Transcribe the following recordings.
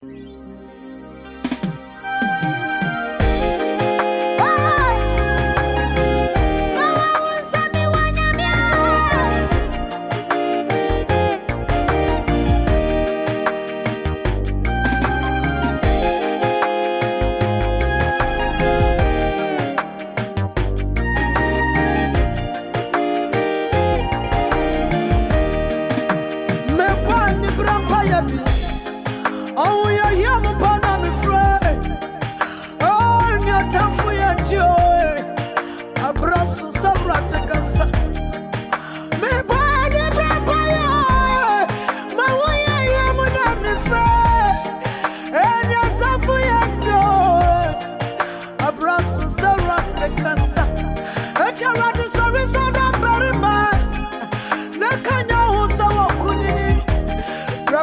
Brabati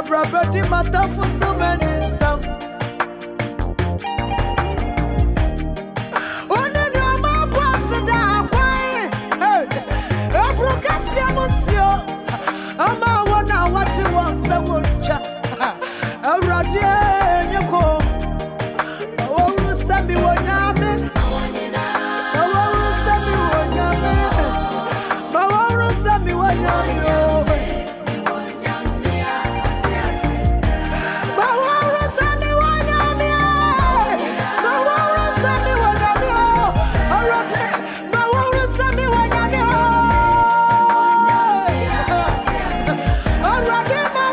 matafu sumeni sam Unrockable.